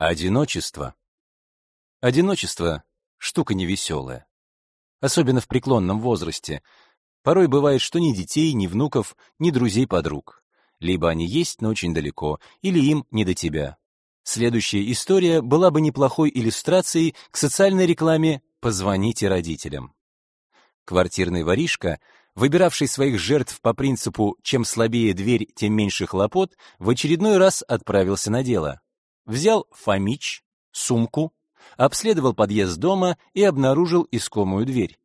Одиночество. Одиночество — штука невеселая. Особенно в преклонном возрасте. Порой бывает, что ни детей, ни внуков, ни друзей-подруг. Либо они есть, но очень далеко, или им не до тебя. Следующая история была бы неплохой иллюстрацией к социальной рекламе «Позвоните родителям». Квартирный воришка, выбиравший своих жертв по принципу «чем слабее дверь, тем меньше хлопот», в очередной раз отправился на дело. Взял Фомич, сумку, обследовал подъезд дома и обнаружил искомую дверь.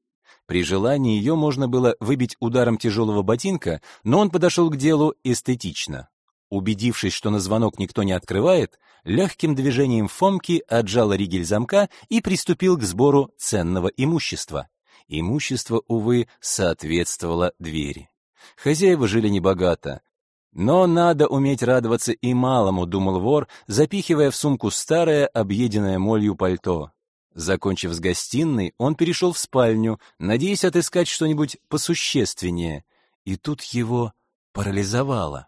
При желании ее можно было выбить ударом тяжелого ботинка, но он подошел к делу эстетично. Убедившись, что на звонок никто не открывает, легким движением Фомки отжал ригель замка и приступил к сбору ценного имущества. Имущество, увы, соответствовало двери. Хозяева жили небогато, но надо уметь радоваться и малому, думал вор, запихивая в сумку старое, объеденное молью пальто. Закончив с гостиной, он перешел в спальню, надеясь отыскать что-нибудь посущественнее. И тут его парализовало.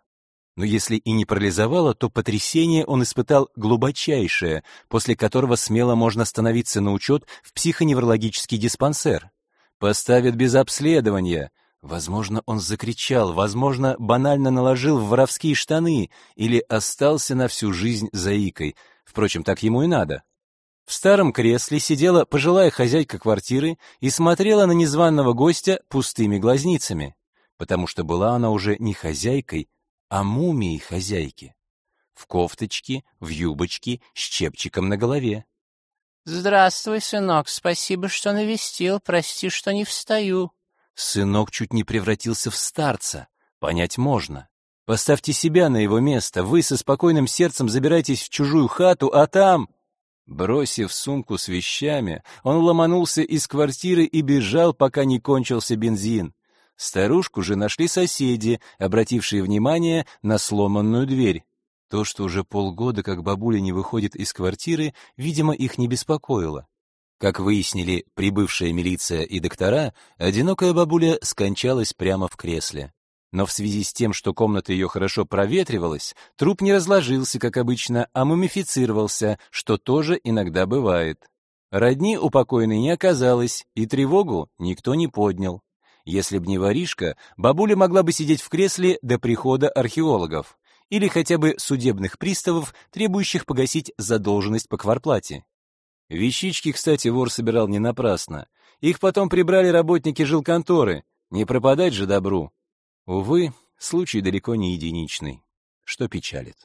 Но если и не парализовало, то потрясение он испытал глубочайшее, после которого смело можно становиться на учет в психоневрологический диспансер. Поставят без обследования — Возможно, он закричал, возможно, банально наложил в воровские штаны или остался на всю жизнь заикой. Впрочем, так ему и надо. В старом кресле сидела пожилая хозяйка квартиры и смотрела на незваного гостя пустыми глазницами, потому что была она уже не хозяйкой, а мумией хозяйки. В кофточке, в юбочке, с чепчиком на голове. «Здравствуй, сынок, спасибо, что навестил, прости, что не встаю», Сынок чуть не превратился в старца. Понять можно. Поставьте себя на его место. Вы со спокойным сердцем забираетесь в чужую хату, а там... Бросив сумку с вещами, он ломанулся из квартиры и бежал, пока не кончился бензин. Старушку же нашли соседи, обратившие внимание на сломанную дверь. То, что уже полгода, как бабуля не выходит из квартиры, видимо, их не беспокоило. Как выяснили прибывшая милиция и доктора, одинокая бабуля скончалась прямо в кресле. Но в связи с тем, что комната ее хорошо проветривалась, труп не разложился, как обычно, а мумифицировался, что тоже иногда бывает. Родни у покойной не оказалось, и тревогу никто не поднял. Если б не воришка, бабуля могла бы сидеть в кресле до прихода археологов или хотя бы судебных приставов, требующих погасить задолженность по кварплате. Вещички, кстати, вор собирал не напрасно. Их потом прибрали работники жилконторы. Не пропадать же добру. Увы, случай далеко не единичный, что печалит.